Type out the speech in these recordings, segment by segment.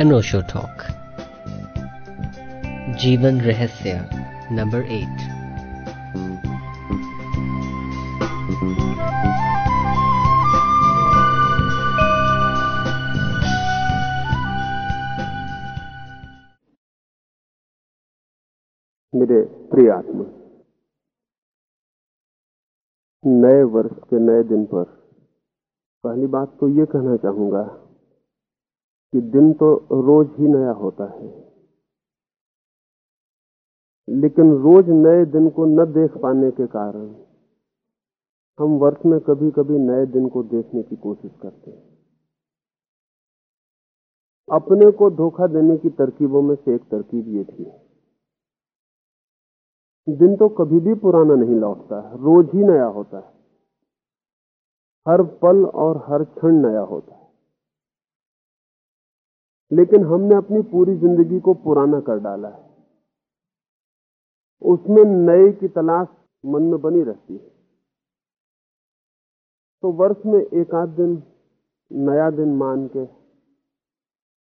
अनोशो talk जीवन रहस्य number eight मेरे प्रिय आत्मा, नए वर्ष के नए दिन पर पहली बात तो ये कहना चाहूँगा कि दिन तो रोज ही नया होता है। लेकिन रोज नए दिन को न देख पाने के कारण हम वर्ष में कभी कभी नए दिन को देखने की कोशिश करते हैं। अपने को धोखा देने की तरकीबों में से एक तरकीब ये थी। दिन तो कभी भी पुराना नहीं लौटता, रोज ही नया होता है। हर पल और हर क्षण नया होता है। लेकिन हमने अपनी पूरी ज़िंदगी को पुराना कर डाला है। उसमें नए की तलाश मन में बनी रहती है। तो वर्ष में एक आध दिन, नया दिन मान के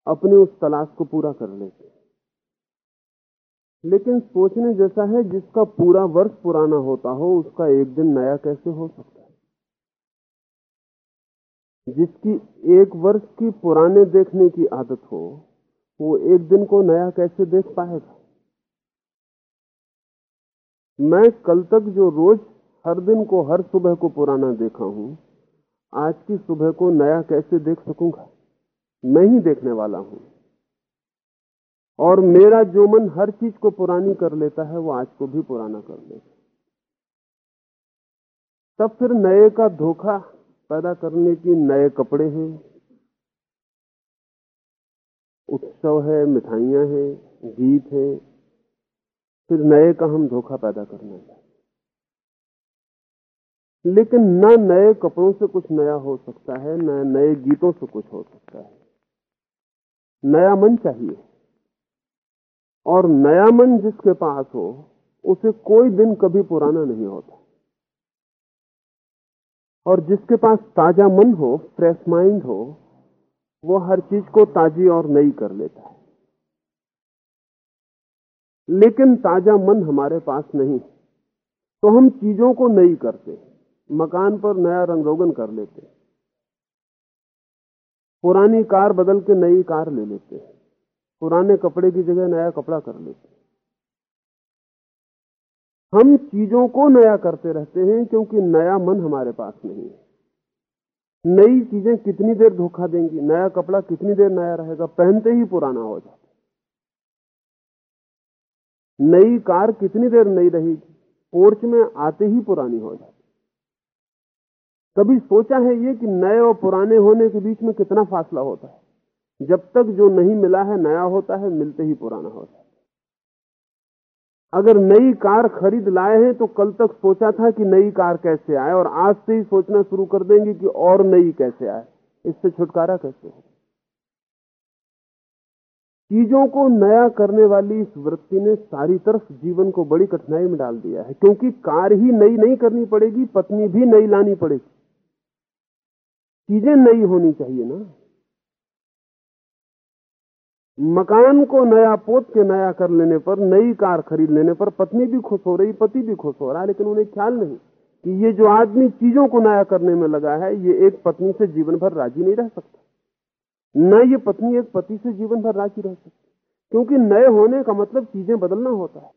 अपनी उस तलाश को पूरा कर लेते लेकिन सोचने जैसा है जिसका पूरा वर्ष पुराना होता हो, उसका एक दिन नया कैसे हो सकता जिसकी एक वर्ष की पुराने देखने की आदत हो, वो एक दिन को नया कैसे देख पाएगा? मैं कल तक जो रोज हर दिन को हर सुबह को पुराना देखा हूँ, आज की सुबह को नया कैसे देख सकूँगा? मैं ही देखने वाला हूँ। और मेरा जो मन हर चीज़ को पुरानी कर लेता है, वो आज को भी पुराना कर लेता तब फिर नए का धोखा पैदा करने की नए कपड़े हैं। उत्सव है, मिठाइयाँ हैं, गीत है। फिर नए का हम धोखा पैदा करना चाहते लेकिन न नए कपड़ों से कुछ नया हो सकता है, न नए गीतों से कुछ हो सकता है। नया मन चाहिए। और नया मन जिसके पास हो, उसे कोई दिन कभी पुराना नहीं होता। और जिसके पास ताज़ा मन हो फ्रेश माइंड हो, वो हर चीज़ को ताजी और नई कर लेता है। लेकिन ताज़ा मन हमारे पास नहीं। तो हम चीज़ों को नई करते मकान पर नया रंग रोगन कर लेते पुरानी कार बदल के नई कार ले लेते पुराने कपड़े की जगह नया कपड़ा कर लेते हम चीज़ों को नया करते रहते हैं क्योंकि नया मन हमारे पास नहीं है। नई चीज़ें कितनी देर धोखा देंगी, नया कपड़ा कितनी देर नया रहेगा, पहनते ही पुराना हो जाता नई कार कितनी देर नई रहेगी, पोर्च में आते ही पुरानी हो जाती कभी सोचा है ये कि नए और पुराने होने के बीच में कितना फासला होता है? जब तक जो नहीं मिला है, नया होता है, मिलते ही पुराना होता है। अगर नई कार खरीद लाए हैं तो कल तक सोचा था कि नई कार कैसे आए, और आज से ही सोचना शुरू कर देंगे कि और नई कैसे आए। इससे छुटकारा कैसे हो चीज़ों को नया करने वाली इस वृत्ति ने सारी तरफ़ जीवन को बड़ी कठिनाई में डाल दिया है, क्योंकि कार ही नई नहीं करनी पड़ेगी, पत्नी भी नई लानी पड़ेगी। चीज़ें नई होनी चाहिए ना। मकान को नया पोत के नया कर लेने पर, नई कार खरीद लेने पर पत्नी भी खुश हो रही, पति भी खुश हो रहा है लेकिन उन्हें ख्याल नहीं कि ये जो आदमी चीज़ों को नया करने में लगा है, ये एक पत्नी से जीवन भर राज़ी नहीं रह सकता। न ये पत्नी एक पति से जीवन भर राज़ी रह सकती। क्योंकि नए होने का मतलब चीज़ें बदलना होता है।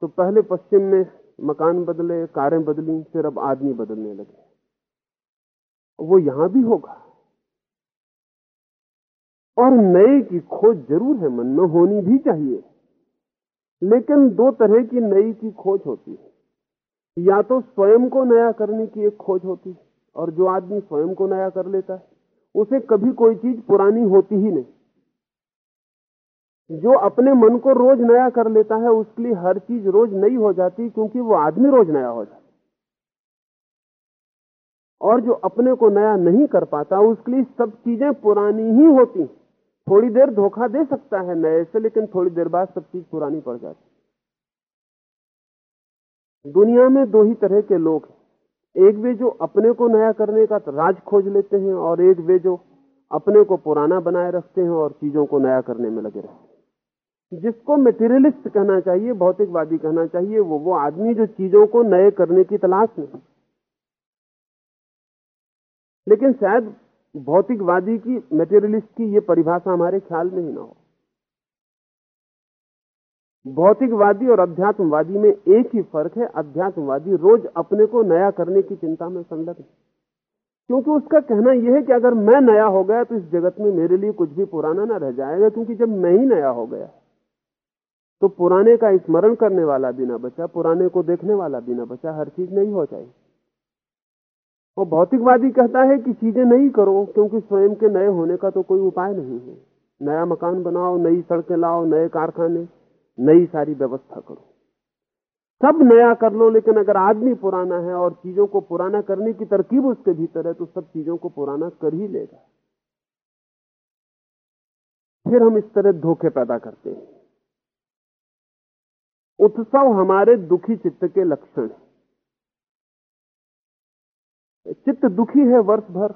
तो पहले पश्चिम में मकान बदले, कारें बदली, फिर अब आदमी बदलने लगे। वो यहाँ भी होगा। और नए की खोज ज़रूर है, मन में होनी भी चाहिए। लेकिन दो तरह की नई की खोज होती है। या तो स्वयं को नया करने की एक खोज होती है, और जो आदमी स्वयं को नया कर लेता है, उसे कभी कोई चीज़ पुरानी होती ही नहीं। जो अपने मन को रोज नया कर लेता है, उसके लिए हर चीज़ रोज नई हो जाती क्योंकि वो आदमी रोज नया हो जाता और जो अपने को नया नहीं कर पाता, उसके लिए सब चीज़ें पुरानी ही होती थोड़ी देर धोखा दे सकता है नए से, लेकिन थोड़ी देर बाद सब चीज़ पुरानी पड़ जाती दुनिया में दो ही तरह के लोग हैं। एक वे जो अपने को नया करने का राज खोज लेते हैं और एक वे जो अपने को पुराना बनाए रखते हैं और चीज़ों को नया करने में लगे रहते हैं। जिसको मेटेरियलिस्ट कहना चाहिए, भौतिकवादी कहना चाहिए, वो वो आदमी जो चीज़ों को नए करने की तलाश में लेकिन शायद भौतिकवादी की मेटेरियलिस्ट की ये परिभाषा हमारे ख्याल में ही ना हो। भौतिकवादी और अध्यात्मवादी में एक ही फ़र्क है, अध्यात्मवादी रोज अपने को नया करने की चिंता में संलग्न क्योंकि उसका कहना यह है कि अगर मैं नया हो गया तो इस जगत में मेरे लिए कुछ भी पुराना ना रह जाएगा, क्योंकि जब मैं ही नया हो गया तो पुराने का स्मरण करने वाला भी ना बचा, पुराने को देखने वाला भी ना बचा, हर चीज़ नहीं हो जाएगी। वो भौतिकवादी कहता है कि चीज़ें नहीं करो, क्योंकि स्वयं के नए होने का तो कोई उपाय नहीं है। नया मकान बनाओ, नई सड़कें लाओ, नए कारखाने, नई सारी व्यवस्था करो। सब नया कर लो, लेकिन अगर आदमी पुराना है और चीज़ों को पुराना करने की तरकीब उसके भीतर है तो सब चीज़ों को पुराना कर ही लेगा। फिर हम इस तरह धोखे पैदा करते हैं। उत्सव हमारे दुखी चित्त के लक्षण है। चित्त दुखी है वर्ष भर,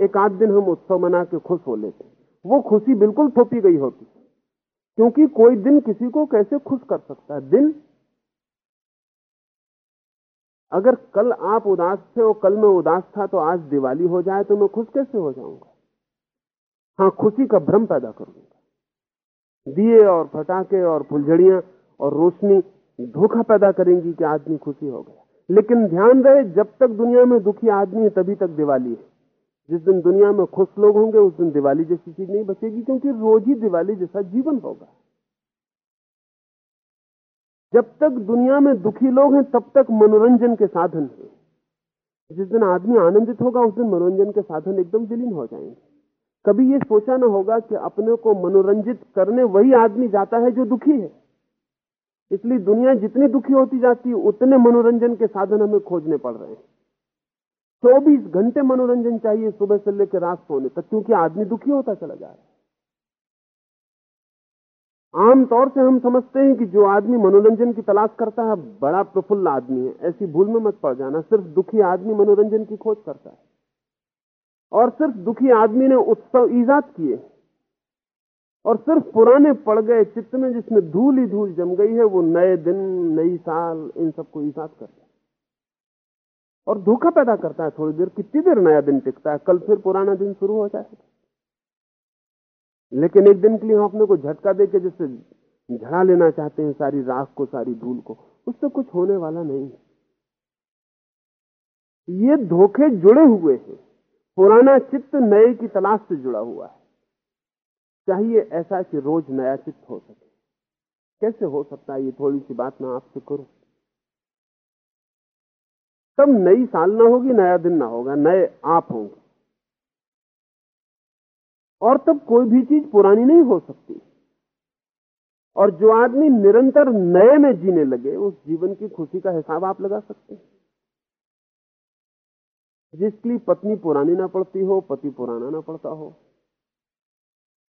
एक आध दिन हम उत्सव मना के खुश हो लेते वो खुशी बिल्कुल थोपी गई होती, क्योंकि कोई दिन किसी को कैसे खुश कर सकता है? दिन? अगर कल आप उदास थे और कल मैं उदास था तो आज दिवाली हो जाए तो मैं खुश कैसे हो जाऊँगा? हाँ खुशी का भ्रम पैदा करूँगा। दिए और फटाके और फुलझड़ियाँ और रोशनी धोखा पैदा करेंगी कि आदमी खुशी हो गया लेकिन ध्यान रहे, जब तक दुनिया में दुखी आदमी है, तभी तक दिवाली है। जिस दिन दुनिया में खुश लोग होंगे, उस दिन दिवाली जैसी चीज़ नहीं बचेगी, क्योंकि रोज ही दिवाली जैसा जीवन होगा। जब तक दुनिया में दुखी लोग हैं, तब तक मनोरंजन के साधन है। जिस दिन आदमी आनंदित होगा, उस दिन मनोरंजन के साधन एकदम विलीन हो जाएँगे। कभी ये सोचा ना होगा कि अपने को मनोरंजित करने वही आदमी जाता है जो दुखी है। इसलिए दुनिया जितनी दुखी होती जाती है, उतने मनोरंजन के साधन हमें खोजने पड़ रहे हैं। चौबीस घंटे मनोरंजन चाहिए सुबह से लेकर रात सोने तक, क्योंकि आदमी दुखी होता चला जा रहा है। आमतौर से हम समझते हैं कि जो आदमी मनोरंजन की तलाश करता है, बड़ा प्रफुल्ल आदमी है। ऐसी भूल में मत पड़ जाना, सिर्फ़ दुखी आदमी मनोरंजन की खोज करता है। और सिर्फ़ दुखी आदमी ने उत्सव ईजाद किए और सिर्फ़ पुराने पड़ गए चित्त में जिसमें धूल ही धूल जम गई है, वो नए दिन, नई साल, इन सबको ईजाद करता है। और धोखा पैदा करता है थोड़ी देर, कितनी देर नया दिन टिकता है? कल फिर पुराना दिन शुरू हो जाएगा। लेकिन एक दिन के लिए हम अपने को झटका दे के झड़ा लेना चाहते हैं, सारी राख को, सारी धूल को, उससे कुछ होने वाला नहीं ये धोखे जुड़े हुए हैं। पुराना चित्त नए की तलाश से जुड़ा हुआ है। चाहिए ऐसा कि रोज नया चित्त हो सके। कैसे हो सकता है ये थोड़ी सी बात मैं आपसे करूँ? तब नई साल ना होगी, नया दिन ना होगा, नए आप होंगे। और तब कोई भी चीज़ पुरानी नहीं हो सकती। और जो आदमी निरंतर नए में जीने लगे, उस जीवन की खुशी का हिसाब आप लगा सकते हैं। जिसके लिए पत्नी पुरानी ना पड़ती हो, पति पुराना ना पड़ता हो।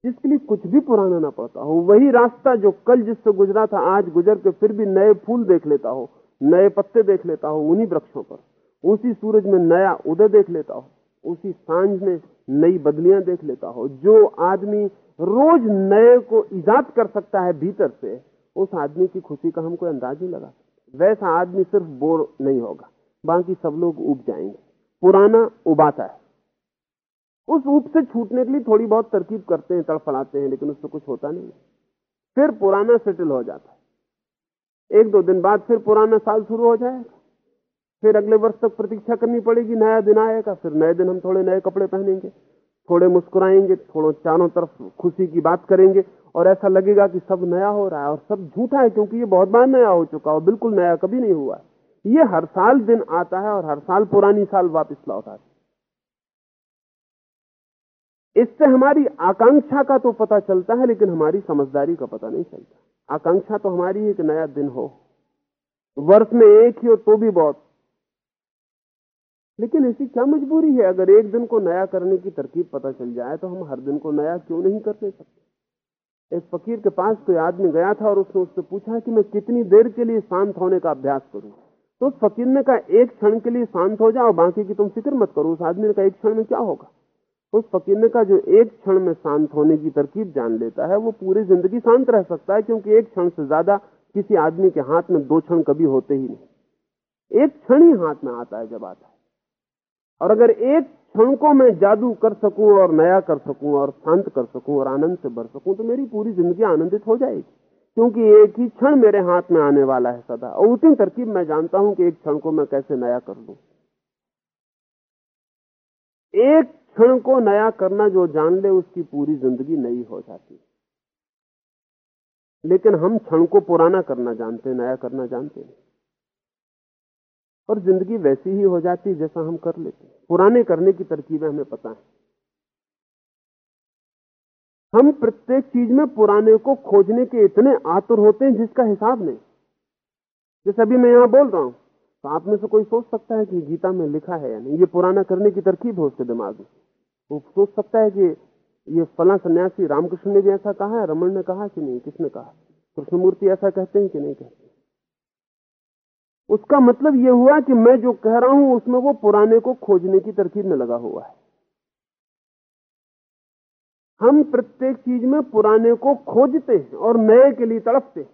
जिसके लिए कुछ भी पुराना ना पड़ता हो। वही रास्ता जो कल जिससे गुजरा था, आज गुजर के फिर भी नए फूल देख लेता हो, नए पत्ते देख लेता हो, उन्हीं वृक्षों पर। उसी सूरज में नया उदय देख लेता हो, उसी साँझ में नई बदलियाँ देख लेता हो। जो आदमी रोज नए को ईजाद कर सकता है भीतर से, उस आदमी की खुशी का हम कोई अंदाज नहीं लगा। वैसा आदमी सिर्फ़ बोर नहीं होगा, बाकी सब लोग उब जाएँगे। पुराना उबाता है। उस ऊप से छूटने के लिए थोड़ी बहुत तरकीब करते हैं, तड़फड़ाते हैं, लेकिन उससे कुछ होता नहीं फिर पुराना सेटल हो जाता है। एक दो दिन बाद फिर पुराना साल शुरू हो जाएगा। फिर अगले वर्ष तक प्रतीक्षा करनी पड़ेगी नया दिन आएगा, फिर नए दिन हम थोड़े नए कपड़े पहनेंगे, थोड़े मुस्कुराएँगे, थोड़ो चारों तरफ़ खुशी की बात करेंगे, और ऐसा लगेगा कि सब नया हो रहा है और सब झूठा है, क्योंकि ये बहुत बार नया हो चुका और बिल्कुल नया कभी नहीं हुआ। ये हर साल दिन आता है और हर साल पुरानी साल वापस लौटा है। इससे हमारी आकांक्षा का तो पता चलता है, लेकिन हमारी समझदारी का पता नहीं चलता। आकांक्षा तो हमारी है कि नया दिन हो। वर्ष में एक ही हो तो भी बहुत। लेकिन ऐसी क्या मजबूरी है? अगर एक दिन को नया करने की तरकीब पता चल जाए तो हम हर दिन को नया क्यों नहीं कर ले सकते? एक फकीर के पास कोई आदमी गया था और उसने उससे पूछा कि मैं कितनी देर के लिए शांत होने का अभ्यास करूँ? तो उस फकीर ने कहा, एक क्षण के लिए शांत हो जाओ, बाकी की तुम फ़िक्र मत करो। उस आदमी ने कहा, एक क्षण में क्या होगा? उस फकीर कहा जो एक क्षण में शांत होने की तरकीब जान लेता है, वो पूरी ज़िंदगी शांत रह सकता है, क्योंकि एक क्षण से ज़्यादा किसी आदमी के हाथ में दो क्षण कभी होते ही नहीं। एक क्षण ही हाथ में आता है जब आता है। और अगर एक क्षण को मैं जादू कर सकूँ और नया कर सकूँ और शांत कर सकूँ और आनंद से भर सकूँ तो मेरी पूरी ज़िंदगी आनंदित हो जाएगी। क्योंकि एक ही क्षण मेरे हाथ में आने वाला है सदा। और उतनी तरकीब मैं जानता हूँ कि एक क्षण को मैं कैसे नया कर लू। एक क्षण को नया करना जो जान ले, उसकी पूरी ज़िंदगी नई हो जाती। है लेकिन हम क्षण को पुराना करना जानते नया करना जानते नहीं और ज़िंदगी वैसी ही हो जाती है जैसा हम कर लेते पुराने करने की तरकीबें हमें पता है। हम प्रत्येक चीज़ में पुराने को खोजने के इतने आतुर होते हैं जिसका हिसाब नहीं। जैसे अभी मैं यहाँ बोल रहा हूँ तो आप में से कोई सोच सकता है कि गीता में लिखा है या नहीं? ये पुराना करने की तरकीब हो उसके दिमाग में। वो सोच सकता है कि ये फला सन्यासी रामकृष्ण ने भी ऐसा कहा है रमन ने कहा कि नहीं, किसने कहा? कृष्णमूर्ति ऐसा कहते हैं कि नहीं कहते उसका मतलब यह हुआ कि मैं जो कह रहा हूँ, उसमें वो पुराने को खोजने की तरकीब में लगा हुआ है। हम प्रत्येक चीज़ में पुराने को खोजते हैं और नए के लिए तड़पते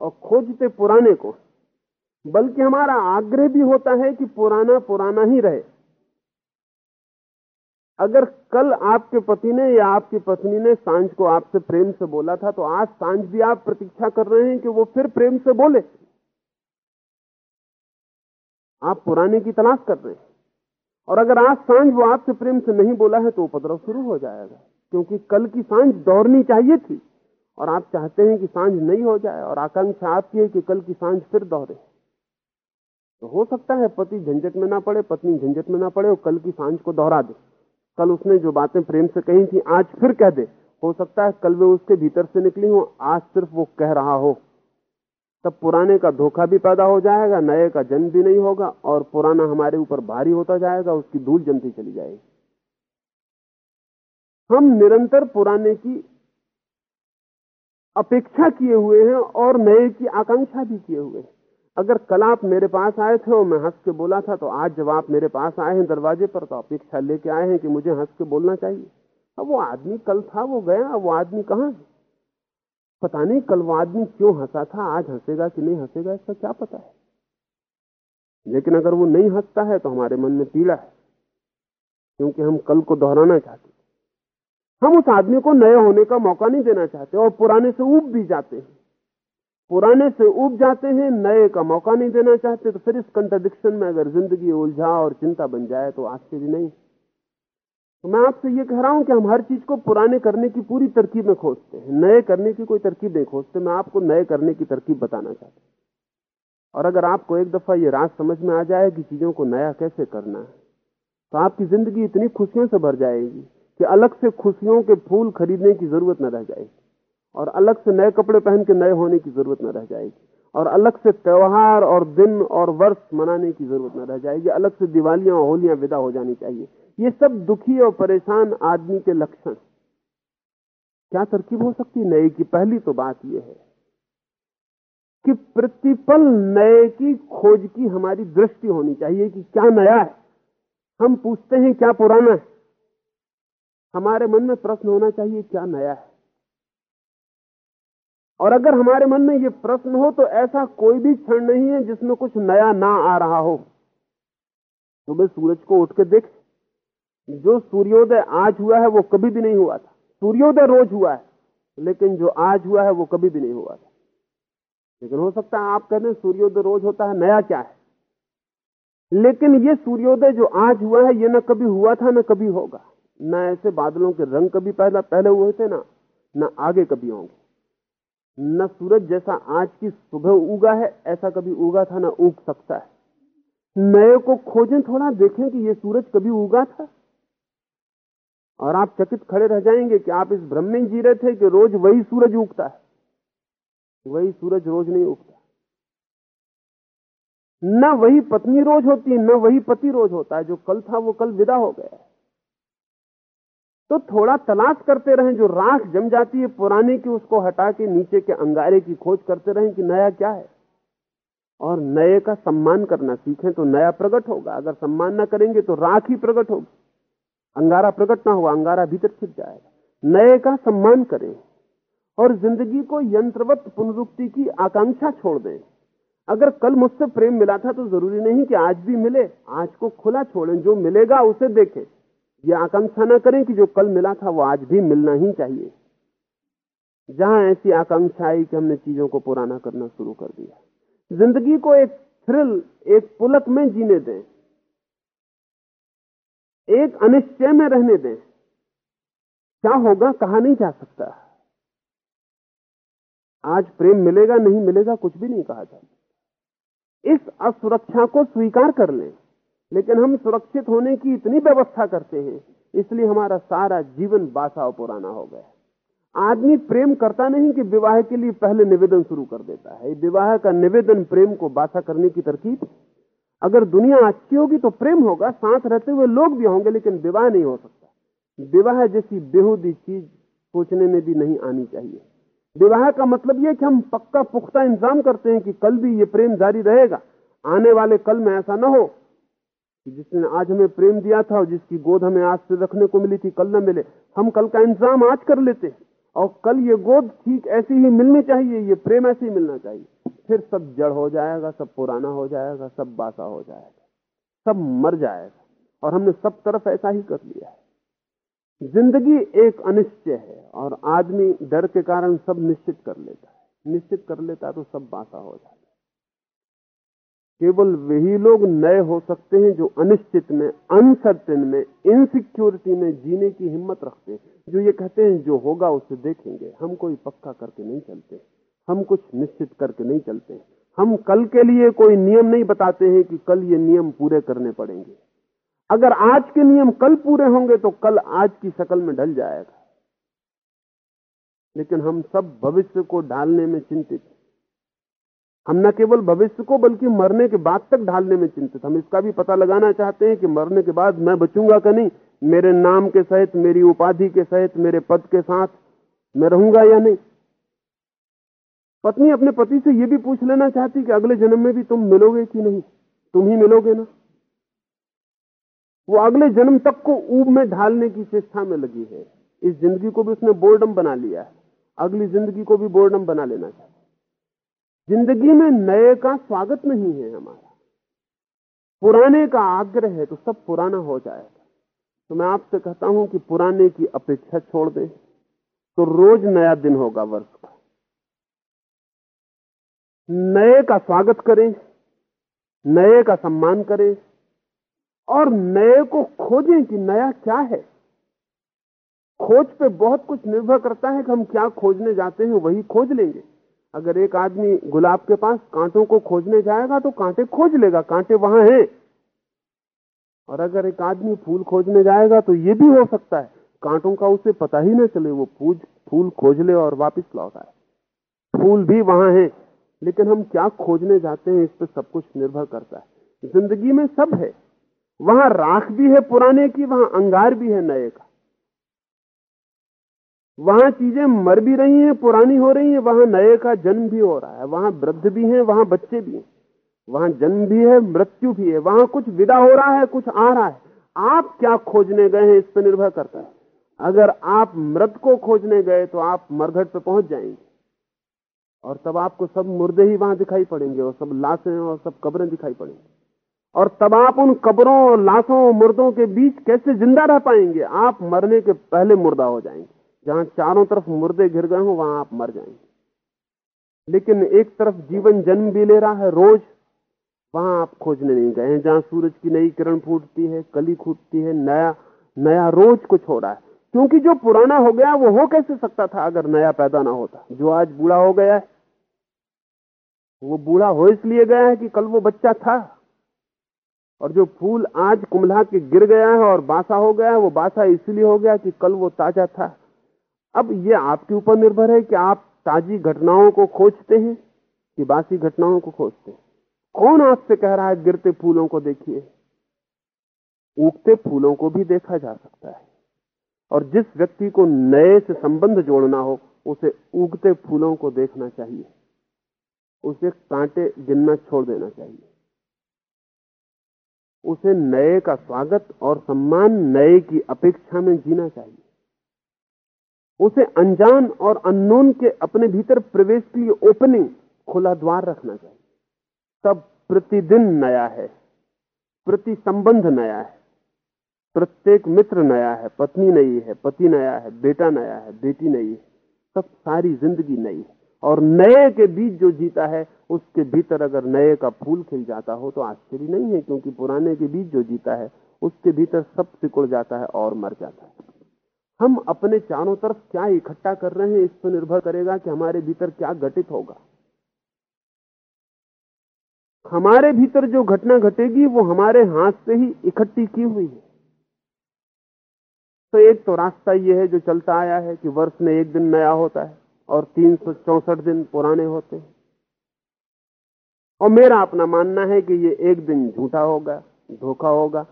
और खोजते पुराने को। बल्कि हमारा आग्रह भी होता है कि पुराना पुराना ही रहे। अगर कल आपके पति ने या आपकी पत्नी ने साँझ को आपसे प्रेम से बोला था तो आज साँझ भी आप प्रतीक्षा कर रहे हैं कि वो फिर प्रेम से बोले। आप पुराने की तलाश कर रहे हैं। और अगर आज साँझ वो आपसे प्रेम से नहीं बोला है तो उपद्रव शुरू हो जाएगा। क्योंकि कल की साँझ दौड़नी चाहिए थी, और आप चाहते हैं कि साँझ नहीं हो जाए, और आकांक्षा आपकी है कि कल की साँझ फिर दौड़े। तो हो सकता है पति झंझट में ना पड़े, पत्नी झंझट में ना पड़े, और कल की साँझ को दोहरा दे। कल उसने जो बातें प्रेम से कही थी, आज फिर कह दे। हो सकता है कल वे उसके भीतर से निकली हो, आज सिर्फ़ वो कह रहा हो। तब पुराने का धोखा भी पैदा हो जाएगा, नए का जन्म भी नहीं होगा, और पुराना हमारे ऊपर भारी होता जाएगा, उसकी धूल जमती चली जाएगी। हम निरंतर पुराने की अपेक्षा किए हुए हैं और नए की आकांक्षा भी किए हुए हैं। अगर कल आप मेरे पास आए थे और मैं हंस के बोला था तो आज जब आप मेरे पास आए हैं दरवाजे पर तो अपेक्षा लेके आए हैं कि मुझे हंस के बोलना चाहिए। अब वो आदमी कल था, वो गया वो आदमी कहाँ है? पता नहीं कल वो आदमी क्यों हंसा था, आज हंसेगा कि नहीं हंसेगा, इसका क्या पता है? लेकिन अगर वो नहीं हंसता है तो हमारे मन में पीड़ा है, क्योंकि हम कल को दोहराना चाहते हम उस आदमी को नए होने का मौका नहीं देना चाहते, और पुराने से उब भी जाते हैं। पुराने से उब जाते हैं, नए का मौका नहीं देना चाहते तो फिर इस कंट्रडिक्शन में अगर ज़िंदगी उलझा और चिंता बन जाए तो आश्चर्य नहीं। तो मैं आपसे ये कह रहा हूँ कि हम हर चीज़ को पुराने करने की पूरी तरकीब में खोजते हैं। नए करने की कोई तरकीब नहीं खोजते। मैं आपको नए करने की तरकीब बताना चाहता और अगर आपको एक दफ़ा ये राज समझ में आ जाए कि चीज़ों को नया कैसे करना है तो आपकी ज़िंदगी इतनी खुशियों से भर जाएगी कि अलग से खुशियों के फूल खरीदने की ज़रूरत न रह जाएगी। और अलग से नए कपड़े पहन के नए होने की ज़रूरत न रह जाएगी। और अलग से त्योहार और दिन और वर्ष मनाने की ज़रूरत न रह जाएगी। अलग से दिवालियाँ और होलियाँ विदा हो जानी चाहिए। ये सब दुखी और परेशान आदमी के लक्षण। क्या तरकीब हो सकती नए की पहली तो बात यह है कि प्रतिपल नए की खोज की हमारी दृष्टि होनी चाहिए कि क्या नया है। हम पूछते हैं, क्या पुराना है? हमारे मन में प्रश्न होना चाहिए, क्या नया है? और अगर हमारे मन में ये प्रश्न हो तो ऐसा कोई भी क्षण नहीं है जिसमें कुछ नया ना आ रहा हो। सुबह तो सूरज को उठ के देख, जो सूर्योदय आज हुआ है, वो कभी भी नहीं हुआ था। सूर्योदय रोज हुआ है, लेकिन जो आज हुआ है, वो कभी भी नहीं हुआ था। लेकिन हो सकता है आप कहते हैं सूर्योदय रोज होता है, नया क्या है? लेकिन ये सूर्योदय जो आज हुआ है, ये न कभी हुआ था, न कभी होगा। न ऐसे बादलों के रंग कभी पहला, पहले हुए थे ना, न आगे कभी होंगे। न सूरज जैसा आज की सुबह उगा है, ऐसा कभी उगा था, ना उग सकता है। नए को खोजें, थोड़ा देखें कि ये सूरज कभी उगा था। और आप चकित खड़े रह जाएँगे कि आप इस भ्रम में जी रहे थे कि रोज वही सूरज उगता है। वही सूरज रोज नहीं उगता। न वही पत्नी रोज होती है न वही पति रोज होता है। जो कल था, वो कल विदा हो गया तो थोड़ा तलाश करते रहें, जो राख जम जाती है पुराने की, उसको हटा के नीचे के अंगारे की खोज करते रहें कि नया क्या है। और नए का सम्मान करना सीखें तो नया प्रकट होगा। अगर सम्मान ना करेंगे तो राख ही प्रकट होगी। अंगारा प्रकट ना हुआ, अंगारा भीतर छिप जाएगा। नए का सम्मान करें और ज़िंदगी को यंत्रवत पुनरुक्ति की आकांक्षा छोड़ दें। अगर कल मुझसे प्रेम मिला था तो ज़रूरी नहीं कि आज भी मिले, आज को खुला छोड़ें। जो मिलेगा उसे देखें। ये आकांक्षा ना करें कि जो कल मिला था वो आज भी मिलना ही चाहिए। जहाँ ऐसी आकांक्षा आई कि हमने चीज़ों को पुराना करना शुरू कर दिया। ज़िंदगी को एक थ्रिल एक पुलक में जीने दें। एक अनिश्चय में रहने दें। क्या होगा, कहा नहीं जा सकता। आज प्रेम मिलेगा, नहीं मिलेगा, कुछ भी नहीं कहा जा इस असुरक्षा को स्वीकार कर लें। लेकिन हम सुरक्षित होने की इतनी व्यवस्था करते हैं, इसलिए हमारा सारा जीवन बासा पुराना हो गया आदमी प्रेम करता नहीं कि विवाह के लिए पहले निवेदन शुरू कर देता है। विवाह का निवेदन प्रेम को बासा करने की तरकीब अगर दुनिया अच्छी होगी तो प्रेम होगा, साथ रहते हुए लोग भी होंगे, लेकिन विवाह नहीं हो सकता। विवाह जैसी बेहूदी चीज़ सोचने में भी नहीं आनी चाहिए। विवाह का मतलब यह कि हम पक्का पुख्ता इंतज़ाम करते हैं कि कल भी ये प्रेम जारी रहेगा। आने वाले कल में ऐसा न हो। जिसने आज हमें प्रेम दिया था और जिसकी गोद हमें आज से रखने को मिली थी, कल न मिले। हम कल का इंतज़ाम आज कर लेते और कल ये गोद ठीक ऐसी ही मिलनी चाहिए, ये प्रेम ऐसे ही मिलना चाहिए। फिर सब जड़ हो जाएगा, सब पुराना हो जाएगा, सब बासा हो जाएगा। सब मर जाएगा। और हमने सब तरफ़ ऐसा ही कर लिया है। ज़िंदगी एक अनिश्चय है और आदमी डर के कारण सब निश्चित कर लेता है। निश्चित कर लेता तो सब बासा हो जाता केवल वही लोग नए हो सकते हैं जो अनिश्चित में अनसर्टेन में इनसिक्योरिटी में जीने की हिम्मत रखते हैं। जो ये कहते हैं, जो होगा उसे देखेंगे। हम कोई पक्का करके नहीं चलते। हम कुछ निश्चित करके नहीं चलते। हम कल के लिए कोई नियम नहीं बताते हैं कि कल ये नियम पूरे करने पड़ेंगे। अगर आज के नियम कल पूरे होंगे तो कल आज की शकल में ढल जाएगा। लेकिन हम सब भविष्य को ढालने में चिंतित हम न केवल भविष्य को, बल्कि मरने के बाद तक ढालने में चिंतित। हम इसका भी पता लगाना चाहते हैं कि मरने के बाद मैं बचूँगा का नहीं? मेरे नाम के सहित, मेरी उपाधि के सहित, मेरे पद के साथ मैं रहूँगा या नहीं? पत्नी अपने पति से यह भी पूछ लेना चाहती कि अगले जन्म में भी तुम मिलोगे कि नहीं? तुम ही मिलोगे ना? वो अगले जन्म तक को ऊब में ढालने की चेष्टा में लगी है। इस ज़िंदगी को भी उसने बोर्डम बना लिया है। अगली ज़िंदगी को भी बोर्डम बना लेना चाहिए ज़िंदगी में नए का स्वागत नहीं है हमारा। पुराने का आग्रह है तो सब पुराना हो जाएगा। तो मैं आपसे कहता हूँ कि पुराने की अपेक्षा छोड़ दें तो रोज नया दिन होगा वर्ष का। नए का स्वागत करें, नए का सम्मान करें, और नए को खोजें कि नया क्या है। खोज पे बहुत कुछ निर्भर करता है कि हम क्या खोजने जाते हैं, वही खोज लेंगे। अगर एक आदमी गुलाब के पास कांटों को खोजने जाएगा तो कांटे खोज लेगा, कांटे वहाँ हैं। और अगर एक आदमी फूल खोजने जाएगा तो ये भी हो सकता है। कांटों का उसे पता ही ना चले, वो फूल फूल खोज ले और वापिस लौट आए। फूल भी वहाँ है, लेकिन हम क्या खोजने जाते हैं, इस पर सब कुछ निर्भर करता है। ज़िंदगी में सब है। वहाँ राख भी है पुराने की, वहाँ अंगार भी है नए का। वहाँ चीज़ें मर भी रही हैं, पुरानी हो रही हैं, वहाँ नए का जन्म भी हो रहा है, वहाँ वृद्ध भी हैं, वहाँ बच्चे भी हैं, वहाँ जन्म भी है, मृत्यु भी है, वहाँ कुछ विदा हो रहा है, कुछ आ रहा है। आप क्या खोजने गए हैं इस पर निर्भर करता है। अगर आप मृत को खोजने गए तो आप मरघट पर पहुँच जाएँगे। और तब आपको सब मुर्दे ही वहाँ दिखाई पड़ेंगे, और सब लाशें और सब कब्रें दिखाई पड़ेंगी। और तब आप उन कब्रों और लाशों और मुर्दों के बीच कैसे ज़िंदा रह पाएँगे? आप मरने के पहले मुर्दा हो जाएँगे। जहाँ चारों तरफ़ मुर्दे गिर गए हो, वहाँ आप मर जाएँगे। लेकिन एक तरफ़ जीवन जन्म भी ले रहा है रोज, वहाँ आप खोजने नहीं गए हैं। जहाँ सूरज की नई किरण फूटती है, कली फूटती है, नया नया रोज कुछ हो रहा है। क्योंकि जो पुराना हो गया, वो हो कैसे सकता था अगर नया पैदा ना होता? जो आज बूढ़ा हो गया है, वो बूढ़ा हो इसलिए गया है कि कल वो बच्चा था। और जो फूल आज कुमला के गिर गया है और बासा हो गया है, वो बासा इसलिए हो गया कि कल वो ताज़ा था। अब ये आपके ऊपर निर्भर है कि आप ताजी घटनाओं को खोजते हैं कि बासी घटनाओं को खोजते हैं। कौन आपसे कह रहा है, गिरते फूलों को देखिए? उगते फूलों को भी देखा जा सकता है। और जिस व्यक्ति को नए से संबंध जोड़ना हो, उसे उगते फूलों को देखना चाहिए। उसे कांटे गिनना छोड़ देना चाहिए। उसे नए का स्वागत और सम्मान, नए की अपेक्षा में जीना चाहिए। उसे अनजान और अननोन के अपने भीतर प्रवेश के लिए ओपनिंग खुला द्वार रखना चाहिए। तब प्रतिदिन नया है प्रति संबंध नया है, प्रत्येक मित्र नया है, पत्नी नई है, पति नया है, बेटा नया है, बेटी नई है, सब सारी ज़िंदगी नई है। और नए के बीच जो जीता है, उसके भीतर अगर नए का फूल खिल जाता हो तो आश्चर्य नहीं है, क्योंकि पुराने के बीच जो जीता है, उसके भीतर सब सिकुड़ जाता है और मर जाता है। हम अपने चारों तरफ़ क्या इकट्ठा कर रहे हैं इस पर निर्भर करेगा कि हमारे भीतर क्या घटित होगा। हमारे भीतर जो घटना घटेगी, वो हमारे हाथ से ही इकट्ठी की हुई है। तो एक तो रास्ता ये है जो चलता आया है कि वर्ष में एक दिन नया होता है और तीन दिन पुराने होते हैं। और मेरा अपना मानना है कि ये एक दिन झूठा होगा, धोखा होगा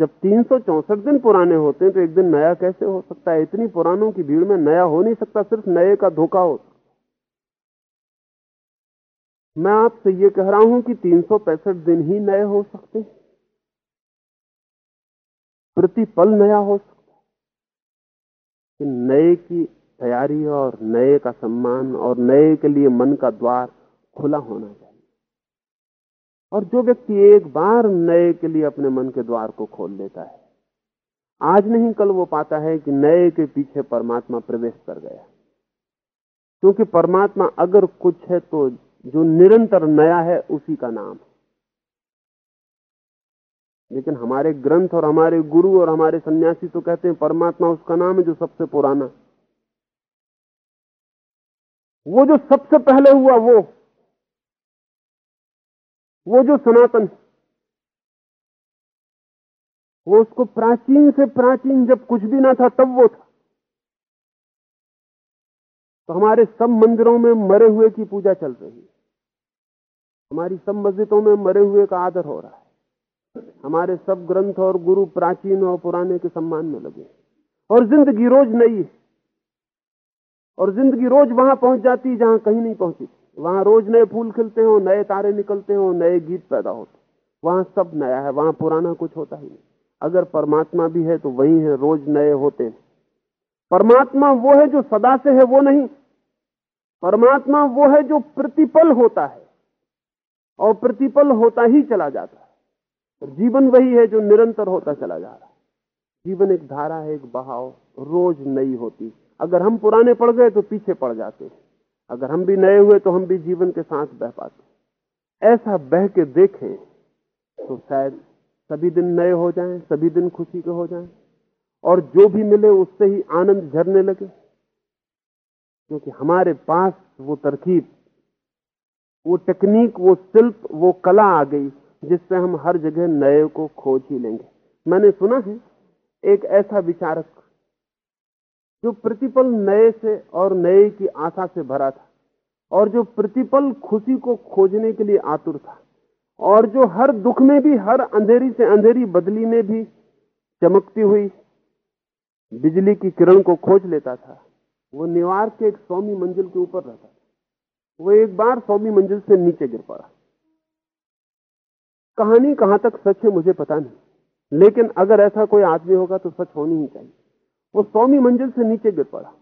जब तीन दिन पुराने होते हैं तो एक दिन नया कैसे हो सकता है? इतनी पुरानों की भीड़ में नया हो नहीं सकता, सिर्फ़ नए का धोखा हो मैं आपसे ये कह रहा हूँ कि तीन सौ पैंसठ दिन ही नए हो सकते प्रति पल नया हो सकता नए की तैयारी और नए का सम्मान और नए के लिए मन का द्वार खुला होना चाहिए। और जो व्यक्ति एक बार नए के लिए अपने मन के द्वार को खोल लेता है, आज नहीं कल वो पाता है कि नए के पीछे परमात्मा प्रवेश कर गया। क्योंकि परमात्मा अगर कुछ है तो जो निरंतर नया है उसी का नाम है। लेकिन हमारे ग्रंथ और हमारे गुरु और हमारे सन्यासी तो कहते हैं, परमात्मा उसका नाम है जो सबसे पुराना। वो जो सबसे पहले हुआ, वो वो जो सनातन वो उसको प्राचीन से प्राचीन जब कुछ भी ना था, तब वो था। तो हमारे सब मंदिरों में मरे हुए की पूजा चल रही है। हमारी सब मस्जिदों में मरे हुए का आदर हो रहा है। हमारे सब ग्रंथ और गुरु प्राचीन और पुराने के सम्मान में लगे और ज़िंदगी रोज नई है। और ज़िंदगी रोज वहाँ पहुँच जाती जहाँ कहीं नहीं पहुँची वहाँ रोज नए फूल खिलते हो, नए तारे निकलते हो, नए गीत पैदा होते वहाँ सब नया है, वहाँ पुराना कुछ होता ही नहीं। अगर परमात्मा भी है तो वही है, रोज नए होते हैं। परमात्मा वो है जो सदा से है, वो नहीं। परमात्मा वो है जो प्रतिपल होता है, और प्रतिपल होता ही चला जाता है। जीवन वही है जो निरंतर होता चला जा रहा है। जीवन एक धारा है, एक बहाव, रोज नई होती। अगर हम पुराने पड़ गए तो पीछे पड़ जाते हैं। अगर हम भी नए हुए तो हम भी जीवन के साथ बह पाते ऐसा बह के देखें तो शायद सभी दिन नए हो जाएँ, सभी दिन खुशी के हो जाएँ, और जो भी मिले उससे ही आनंद झरने लगे। क्योंकि हमारे पास वो तरकीब, वो टेक्निक, वो शिल्प, वो कला आ गई, जिससे हम हर जगह नए को खोज ही लेंगे। मैंने सुना है, एक ऐसा विचारक जो प्रतिपल नए से और नए की आशा से भरा था, और जो प्रतिपल खुशी को खोजने के लिए आतुर था, और जो हर दुख में भी, हर अंधेरी से अंधेरी बदली में भी चमकती हुई बिजली की किरण को खोज लेता था, वो न्यूयॉर्क के एक सौमी मंजिल के ऊपर रहता था। वो एक बार सौमी मंजिल से नीचे गिर पड़ा। कहानी कहाँ तक सच है मुझे पता नहीं, लेकिन अगर ऐसा कोई आदमी होगा तो सच होनी ही चाहिए। वो सौमी मंजिल से नीचे गिर पड़ा।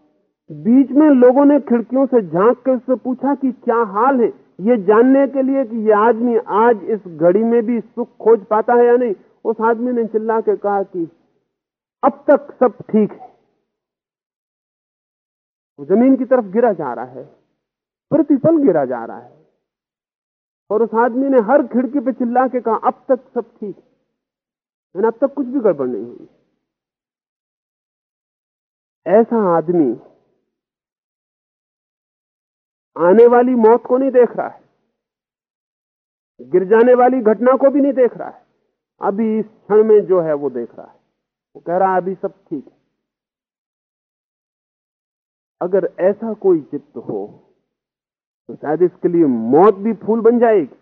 बीच में लोगों ने खिड़कियों से झाँक कर उससे पूछा कि क्या हाल है? ये जानने के लिए कि ये आदमी आज इस घड़ी में भी सुख खोज पाता है या नहीं? उस आदमी ने चिल्ला के कहा कि, अब तक सब ठीक है। वो ज़मीन की तरफ़ गिरा जा रहा है प्रतिपल गिरा जा रहा है। और उस आदमी ने हर खिड़की पे चिल्ला के कहा, अब तक सब ठीक है। अब तक कुछ भी गड़बड़ नहीं हुई। ऐसा आदमी आने वाली मौत को नहीं देख रहा है। गिर जाने वाली घटना को भी नहीं देख रहा है। अभी इस क्षण में जो है वो देख रहा है। वो कह रहा है, अभी सब ठीक है। अगर ऐसा कोई चित्त हो तो शायद इसके लिए मौत भी फूल बन जाएगी।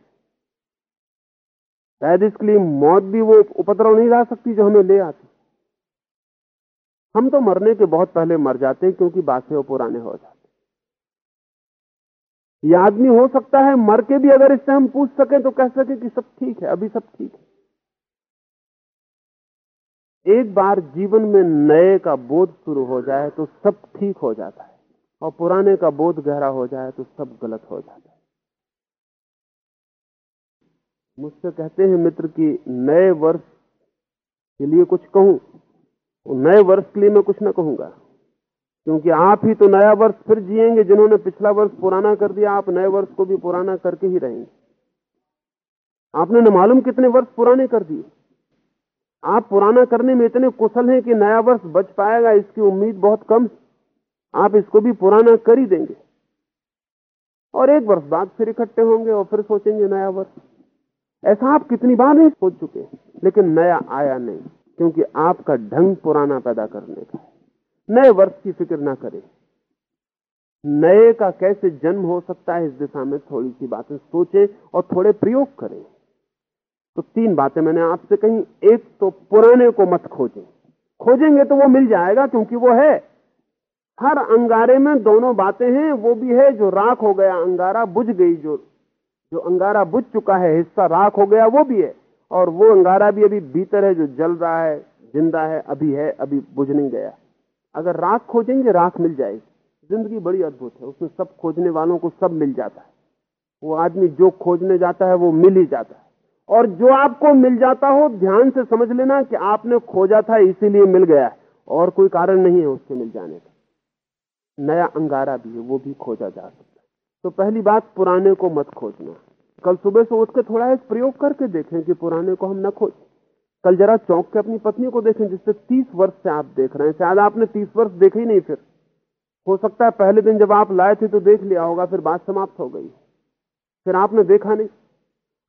शायद इसके लिए मौत भी वो उपद्रव नहीं ला सकती जो हमें ले आती। हम तो मरने के बहुत पहले मर जाते हैं क्योंकि बासे और पुराने हो जाते ये आदमी हो सकता है मर के भी अगर इससे हम पूछ सकें तो कह सके कि सब ठीक है, अभी सब ठीक है। एक बार जीवन में नए का बोध शुरू हो जाए तो सब ठीक हो जाता है और पुराने का बोध गहरा हो जाए तो सब गलत हो जाता है। मुझसे कहते हैं मित्र कि नए वर्ष के लिए कुछ कहूँ? नए वर्ष के लिए मैं कुछ ना कहूँगा। क्योंकि आप ही तो नया वर्ष फिर जिएँगे, जिन्होंने पिछला वर्ष पुराना कर दिया, आप नए वर्ष को भी पुराना करके ही रहेंगे। आपने न मालूम कितने वर्ष पुराने कर दिए। आप पुराना करने में इतने कुशल हैं कि नया वर्ष बच पाएगा, इसकी उम्मीद बहुत कम आप इसको भी पुराना कर ही देंगे। और एक वर्ष बाद फिर इकट्ठे होंगे और फिर सोचेंगे नया वर्ष। ऐसा आप कितनी बार नहीं सोच चुके लेकिन नया आया नहीं। क्योंकि आपका ढंग पुराना पैदा करने का नए वर्ष की फ़िक्र ना करें। नए का कैसे जन्म हो सकता है इस दिशा में थोड़ी सी बातें सोचें और थोड़े प्रयोग करें। तो तीन बातें मैंने आपसे कही। एक तो पुराने को मत खोजें। खोजेंगे तो वो मिल जाएगा क्योंकि वो है। हर अंगारे में दोनों बातें हैं, वो भी है जो राख हो गया अंगारा बुझ गई, जो जो अंगारा बुझ चुका है, हिस्सा राख हो गया, वो भी है। और वो अंगारा भी अभी भीतर है जो जल रहा है, ज़िंदा है, अभी है, अभी बुझ नहीं गया। अगर राख खोजेंगे, राख मिल जाएगी। ज़िंदगी बड़ी अद्भुत है, उसमें सब खोजने वालों को सब मिल जाता है। वो आदमी जो खोजने जाता है, वो मिल ही जाता है। और जो आपको मिल जाता हो, ध्यान से समझ लेना कि आपने खोजा था, इसीलिए मिल गया है। और कोई कारण नहीं है उसके मिल जाने का। नया अंगारा भी है, वो भी खोजा जा सकता है। तो पहली बात, पुराने को मत खोजना। कल सुबह से उठ के थोड़ा एक प्रयोग करके देखें कि पुराने को हम न खोज। कल जरा चौंक के अपनी पत्नी को देखें, जिससे तीस वर्ष से आप देख रहे हैं। शायद आपने तीस वर्ष देखे ही नहीं फिर। हो सकता है पहले दिन जब आप लाए थे तो देख लिया होगा, फिर बात समाप्त हो गई। फिर आपने देखा नहीं।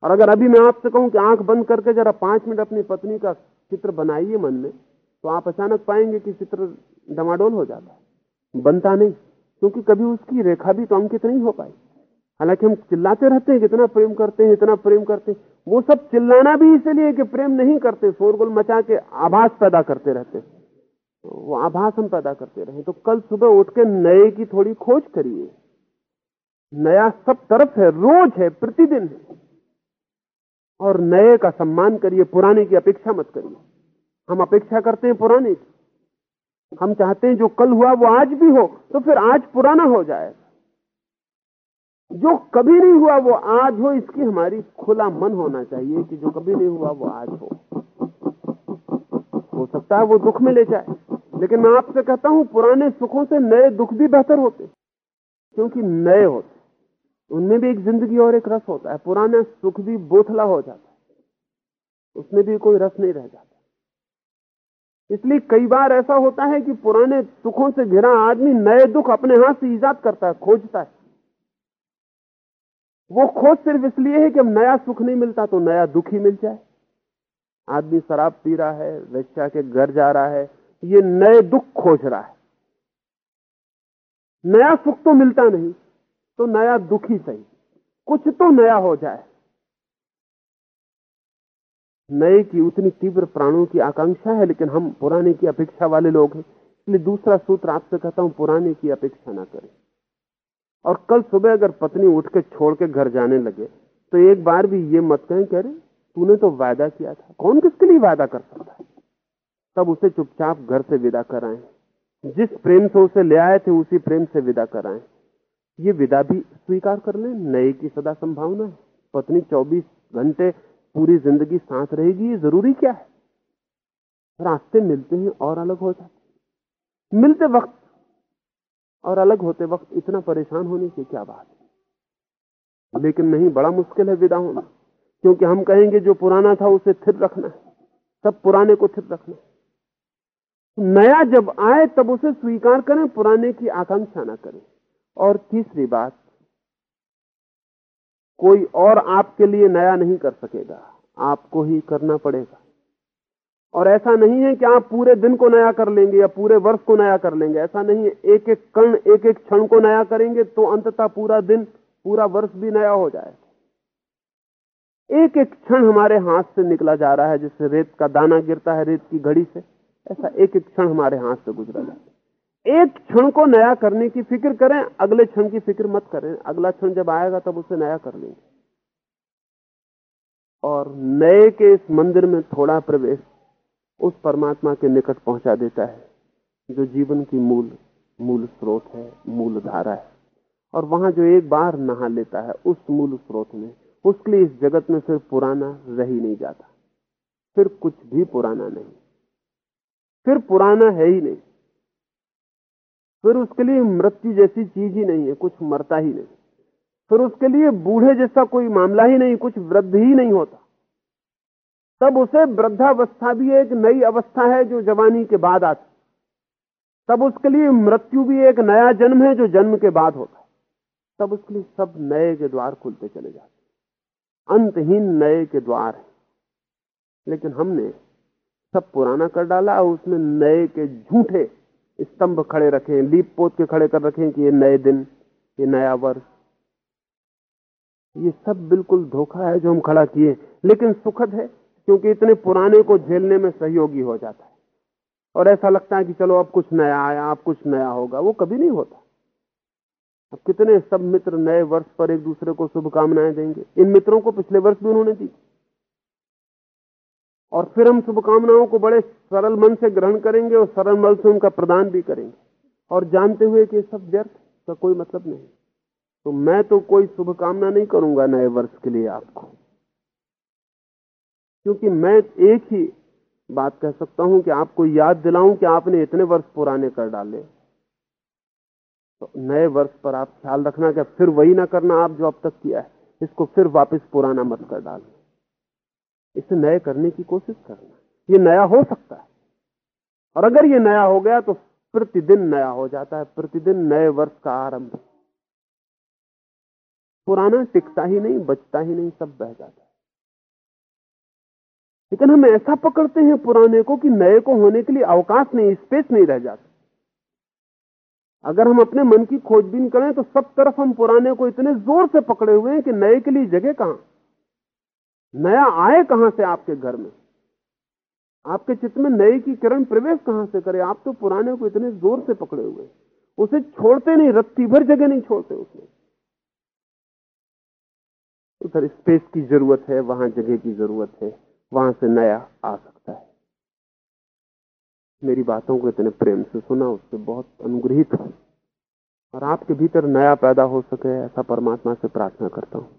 और अगर अभी मैं आपसे कहूँ कि आँख बंद करके जरा पाँच मिनट अपनी पत्नी का चित्र बनाइए मन में तो आप अचानक पाएँगे कि चित्र डमाडोल हो जाता है। बनता नहीं, क्योंकि कभी उसकी रेखा भी तो अंकित नहीं हो पाई। हालाँकि हम चिल्लाते रहते हैं कितना प्रेम करते हैं, इतना प्रेम करते हैं। वो सब चिल्लाना भी इसलिए कि प्रेम नहीं करते, शोरगुल मचा के आभास पैदा करते रहते वो आभास हम पैदा करते रहे। तो कल सुबह उठ के नए की थोड़ी खोज करिए। नया सब तरफ़ है, रोज है, प्रतिदिन है। और नए का सम्मान करिए, पुराने की अपेक्षा मत करिए। हम अपेक्षा करते हैं पुराने की। हम चाहते हैं जो कल हुआ, वो आज भी हो तो फिर आज पुराना हो जाएगा जो कभी नहीं हुआ वो आज हो, इसकी हमारी खुला मन होना चाहिए कि जो कभी नहीं हुआ वो आज हो। हो सकता है वो दुख में ले जाए, लेकिन मैं आपसे कहता हूँ, पुराने सुखों से नए दुख भी बेहतर होते क्योंकि नए होते उनमें भी एक ज़िंदगी और एक रस होता है, पुराना सुख भी बोथला हो जाता है, उसमें भी कोई रस नहीं रह जाता। इसलिए कई बार ऐसा होता है कि पुराने सुखों से घिरा आदमी नए दुख अपने हाथ से ईजाद करता है, खोजता है। वो खोज सिर्फ़ इसलिए है कि अब नया सुख नहीं मिलता तो नया दुख ही मिल जाए। आदमी शराब पी रहा है वेश्या के घर जा रहा है, ये नए दुख खोज रहा है। नया सुख तो मिलता नहीं तो नया दुख ही सही। कुछ तो नया हो जाए। नए की उतनी तीव्र प्राणों की आकांक्षा है, लेकिन हम पुराने की अपेक्षा वाले लोग हैं। इसलिए दूसरा सूत्र आपसे कहता हूँ, पुराने की अपेक्षा ना करें। और कल सुबह अगर पत्नी उठ के छोड़ के घर जाने लगे तो एक बार भी ये मत कहें कह रहे तूने तो वायदा किया था। कौन किसके लिए वायदा कर सकता है? तब उसे चुपचाप घर से विदा कराएँ। जिस प्रेम से उसे ले आए थे, उसी प्रेम से विदा कराएँ। ये विदा भी स्वीकार कर लें, नए की सदा संभावना है। पत्नी 24 घंटे पूरी ज़िंदगी साथ रहेगी, ये ज़रूरी क्या है? रास्ते मिलते हैं और अलग हो जाते मिलते वक्त और अलग होते वक्त इतना परेशान होने की क्या बात है? लेकिन नहीं, बड़ा मुश्किल है विदा होना। क्योंकि हम कहेंगे जो पुराना था उसे थिर रखना है। सब पुराने को थिर रखना नया जब आए, तब उसे स्वीकार करें, पुराने की आकांक्षा ना करें। और तीसरी बात, कोई और आपके लिए नया नहीं कर सकेगा। आपको ही करना पड़ेगा। और ऐसा नहीं है कि आप पूरे दिन को नया कर लेंगे या पूरे वर्ष को नया कर लेंगे, ऐसा नहीं है। एक एक कण, एक एक क्षण को नया करेंगे तो अंततः पूरा दिन, पूरा वर्ष भी नया हो जाए एक एक क्षण हमारे हाथ से निकला जा रहा है जैसे रेत का दाना गिरता है, रेत की घड़ी से। ऐसा एक एक क्षण हमारे हाथ से गुजरा जाता है। एक क्षण को नया करने की फ़िक्र करें, अगले क्षण की फ़िक्र मत करें। अगला क्षण जब आएगा, तब उसे नया कर लेंगे। और नए के इस मंदिर में थोड़ा प्रवेश उस परमात्मा के निकट पहुँचा देता है, जो जीवन की मूल मूल स्रोत है, मूल धारा है। और वहाँ जो एक बार नहा लेता है, उस मूल स्रोत में, उसके लिए इस जगत में फिर पुराना रह ही नहीं जाता। फिर कुछ भी पुराना नहीं। फिर पुराना है ही नहीं। फिर उसके लिए मृत्यु जैसी चीज़ ही नहीं है, कुछ मरता ही नहीं। फिर उसके लिए बूढ़े जैसा कोई मामला ही नहीं, कुछ वृद्ध ही नहीं होता। तब उसे वृद्धावस्था भी एक नई अवस्था है जो जवानी के बाद आती तब उसके लिए मृत्यु भी एक नया जन्म है जो जन्म के बाद होता है। तब उसके लिए सब नए के द्वार खुलते चले जाते अंतहीन नए के द्वार है। लेकिन हमने सब पुराना कर डाला और उसमें नए के झूठे स्तंभ खड़े रखे हैं, लीप पोत के खड़े कर रखे हैं कि ये नए दिन, ये नया वर्ष। ये सब बिल्कुल धोखा है जो हम खड़ा किए लेकिन सुखद है क्योंकि इतने पुराने को झेलने में सहयोगी हो जाता है। और ऐसा लगता है कि चलो अब कुछ नया आया, अब कुछ नया होगा। वो कभी नहीं होता। अब कितने सब मित्र नए वर्ष पर एक दूसरे को शुभकामनाएँ देंगे। इन मित्रों को पिछले वर्ष भी उन्होंने दी। और फिर हम शुभकामनाओं को बड़े सरल मन से ग्रहण करेंगे और सरल मन से उनका प्रदान भी करेंगे। और जानते हुए कि सब व्यर्थ का कोई मतलब नहीं। तो मैं तो कोई शुभकामना नहीं करूँगा नए वर्ष के लिए आपको। क्योंकि मैं एक ही बात कह सकता हूँ कि आपको याद दिलाऊं कि आपने इतने वर्ष पुराने कर डाले। तो नए वर्ष पर आप ख्याल रखना कि फिर वही ना करना आप जो अब तक किया है। इसको फिर वापस पुराना मत कर डालना इसे नए करने की कोशिश करना। ये नया हो सकता है। और अगर ये नया हो गया तो प्रतिदिन नया हो जाता है। प्रतिदिन नए वर्ष का आरंभ। पुराना टिकता ही नहीं, बचता ही नहीं, सब बह जाता है। लेकिन हम ऐसा पकड़ते हैं पुराने को कि नए को होने के लिए अवकाश नहीं स्पेस नहीं रह जाता। अगर हम अपने मन की खोजबीन करें तो सब तरफ़ हम पुराने को इतने ज़ोर से पकड़े हुए हैं कि नए के लिए जगह कहाँ? नया आए कहाँ से आपके घर में? आपके चित्त में नए की किरण प्रवेश कहाँ से करे? आप तो पुराने को इतने ज़ोर से पकड़े हुए उसे छोड़ते नहीं, रत्ती भर जगह नहीं छोड़ते उसमें उधर स्पेस की ज़रूरत है, वहाँ जगह की ज़रूरत है। वहाँ से नया आ सकता है। मेरी बातों को इतने प्रेम से सुना, उससे बहुत अनुग्रहित हूँ। और आपके भीतर नया पैदा हो सके ऐसा परमात्मा से प्रार्थना करता हूँ।